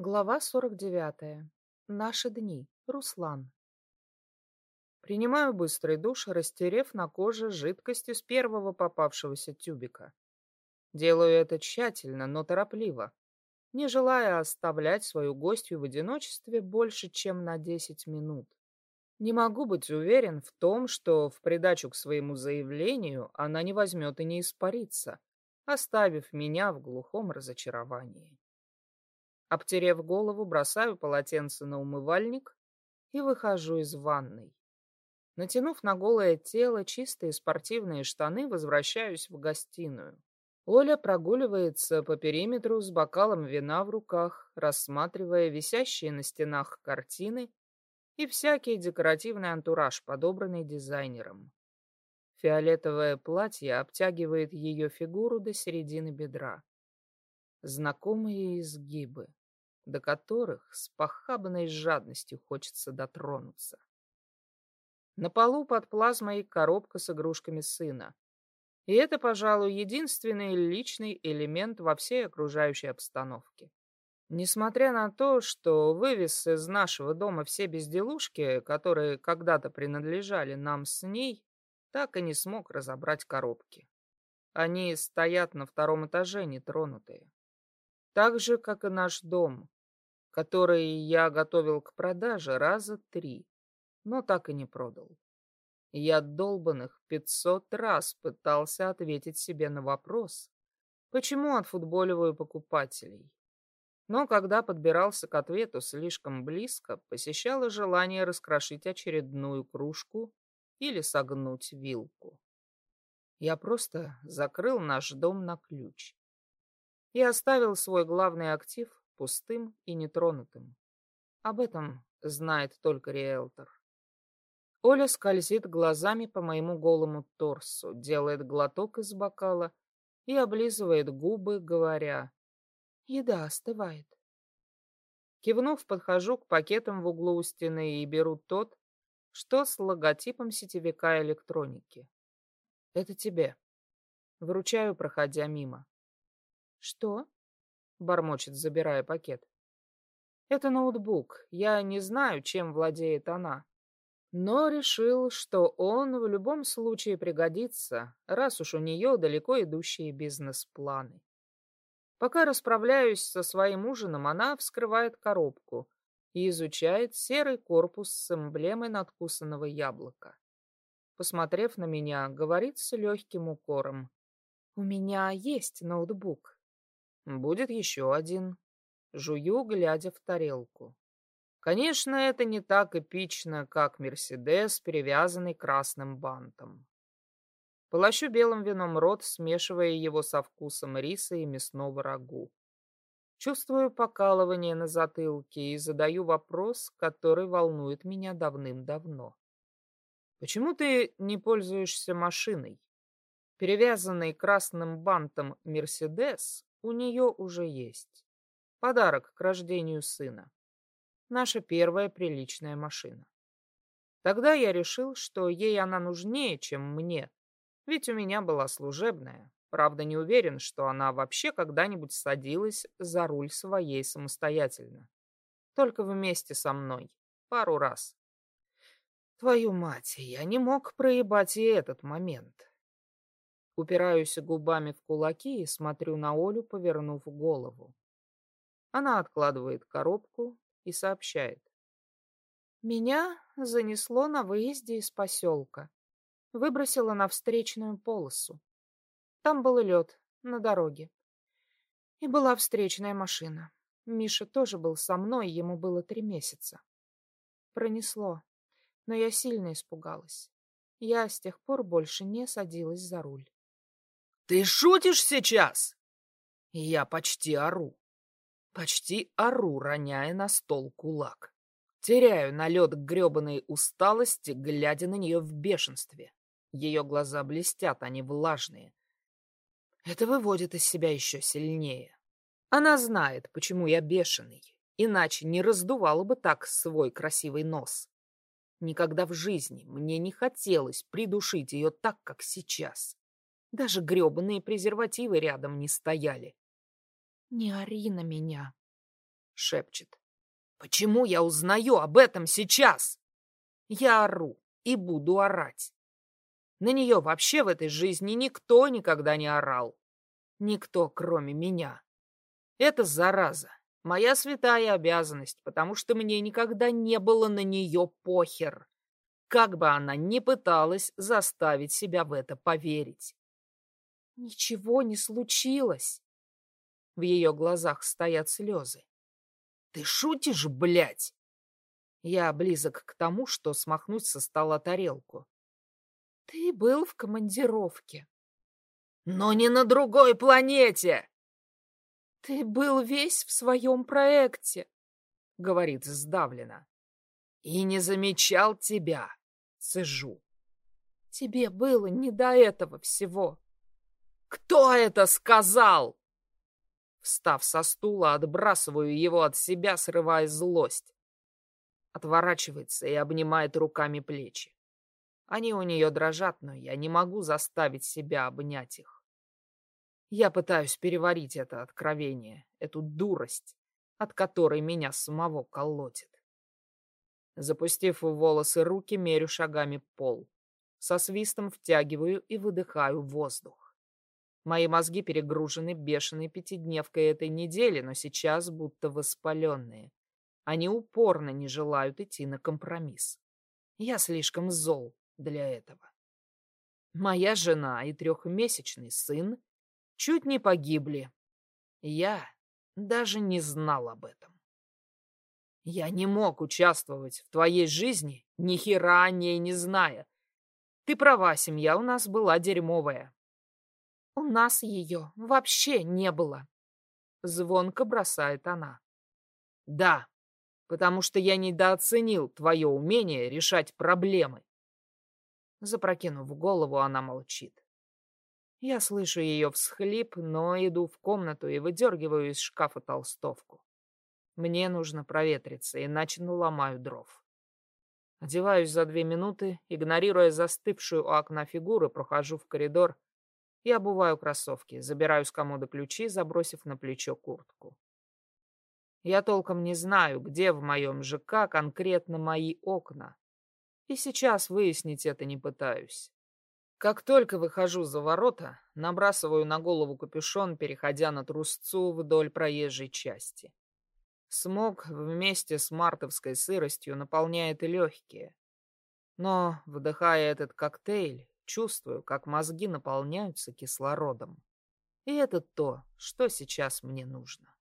Глава 49. Наши дни. Руслан. Принимаю быстрый душ, растерев на коже жидкость из первого попавшегося тюбика. Делаю это тщательно, но торопливо, не желая оставлять свою гостью в одиночестве больше, чем на 10 минут. Не могу быть уверен в том, что в придачу к своему заявлению она не возьмет и не испарится, оставив меня в глухом разочаровании. Обтерев голову, бросаю полотенце на умывальник и выхожу из ванной. Натянув на голое тело чистые спортивные штаны, возвращаюсь в гостиную. Оля прогуливается по периметру с бокалом вина в руках, рассматривая висящие на стенах картины и всякий декоративный антураж, подобранный дизайнером. Фиолетовое платье обтягивает ее фигуру до середины бедра. Знакомые изгибы до которых с похабной жадностью хочется дотронуться. На полу под плазмой коробка с игрушками сына. И это, пожалуй, единственный личный элемент во всей окружающей обстановке. Несмотря на то, что вывез из нашего дома все безделушки, которые когда-то принадлежали нам с ней, так и не смог разобрать коробки. Они стоят на втором этаже нетронутые. Так же, как и наш дом, которые я готовил к продаже раза три, но так и не продал. Я долбанных пятьсот раз пытался ответить себе на вопрос, почему отфутболиваю покупателей. Но когда подбирался к ответу слишком близко, посещало желание раскрошить очередную кружку или согнуть вилку. Я просто закрыл наш дом на ключ и оставил свой главный актив пустым и нетронутым. Об этом знает только риэлтор. Оля скользит глазами по моему голому торсу, делает глоток из бокала и облизывает губы, говоря «Еда остывает». Кивнув, подхожу к пакетам в углу у стены и беру тот, что с логотипом сетевика электроники. Это тебе. Вручаю, проходя мимо. Что? — бормочет, забирая пакет. «Это ноутбук. Я не знаю, чем владеет она. Но решил, что он в любом случае пригодится, раз уж у нее далеко идущие бизнес-планы. Пока расправляюсь со своим ужином, она вскрывает коробку и изучает серый корпус с эмблемой надкусанного яблока. Посмотрев на меня, говорит с легким укором. «У меня есть ноутбук. Будет еще один. Жую, глядя в тарелку. Конечно, это не так эпично, как Мерседес, перевязанный красным бантом. Полощу белым вином рот, смешивая его со вкусом риса и мясного рагу. Чувствую покалывание на затылке и задаю вопрос, который волнует меня давным-давно. Почему ты не пользуешься машиной? Перевязанный красным бантом Мерседес у нее уже есть. Подарок к рождению сына. Наша первая приличная машина. Тогда я решил, что ей она нужнее, чем мне, ведь у меня была служебная. Правда, не уверен, что она вообще когда-нибудь садилась за руль своей самостоятельно. Только вместе со мной. Пару раз. Твою мать, я не мог проебать и этот момент. Упираюсь губами в кулаки и смотрю на Олю, повернув голову. Она откладывает коробку и сообщает. Меня занесло на выезде из поселка. Выбросило на встречную полосу. Там был лед на дороге. И была встречная машина. Миша тоже был со мной, ему было три месяца. Пронесло, но я сильно испугалась. Я с тех пор больше не садилась за руль. Ты шутишь сейчас? Я почти ору. Почти ору, роняя на стол кулак. Теряю налет гребаной усталости, глядя на нее в бешенстве. Ее глаза блестят, они влажные. Это выводит из себя еще сильнее. Она знает, почему я бешеный, иначе не раздувала бы так свой красивый нос. Никогда в жизни мне не хотелось придушить ее так, как сейчас. Даже грёбаные презервативы рядом не стояли. «Не ори на меня», — шепчет. Почему я узнаю об этом сейчас? Я ору и буду орать. На нее вообще в этой жизни никто никогда не орал. Никто, кроме меня. Это зараза. Моя святая обязанность, потому что мне никогда не было на нее похер. Как бы она ни пыталась заставить себя в это поверить. Ничего не случилось. В ее глазах стоят слезы. Ты шутишь, блядь? Я близок к тому, что смахнуть со стола тарелку. Ты был в командировке. Но не на другой планете. Ты был весь в своем проекте, говорит сдавленно. И не замечал тебя, сижу. Тебе было не до этого всего. Кто это сказал? Встав со стула, отбрасываю его от себя, срывая злость. Отворачивается и обнимает руками плечи. Они у нее дрожат, но я не могу заставить себя обнять их. Я пытаюсь переварить это откровение, эту дурость, от которой меня самого колотит. Запустив в волосы руки, мерю шагами пол. Со свистом втягиваю и выдыхаю воздух. Мои мозги перегружены бешеной пятидневкой этой недели, но сейчас будто воспаленные. Они упорно не желают идти на компромисс. Я слишком зол, для этого. Моя жена и трехмесячный сын чуть не погибли. Я даже не знал об этом. Я не мог участвовать в твоей жизни, ни хера о ней не зная. Ты права, семья у нас была дерьмовая. У нас ее вообще не было. Звонко бросает она. Да, потому что я недооценил твое умение решать проблемы. Запрокинув голову, она молчит. Я слышу ее всхлип, но иду в комнату и выдергиваю из шкафа толстовку. Мне нужно проветриться, иначе наломаю дров. Одеваюсь за две минуты, игнорируя застывшую у окна фигуру, прохожу в коридор и обуваю кроссовки, забираю с комода ключи, забросив на плечо куртку. Я толком не знаю, где в моем ЖК конкретно мои окна, и сейчас выяснить это не пытаюсь. Как только выхожу за ворота, набрасываю на голову капюшон, переходя на трусцу вдоль проезжей части. Смог вместе с мартовской сыростью наполняет легкие. Но, вдыхая этот коктейль, чувствую, как мозги наполняются кислородом. И это то, что сейчас мне нужно.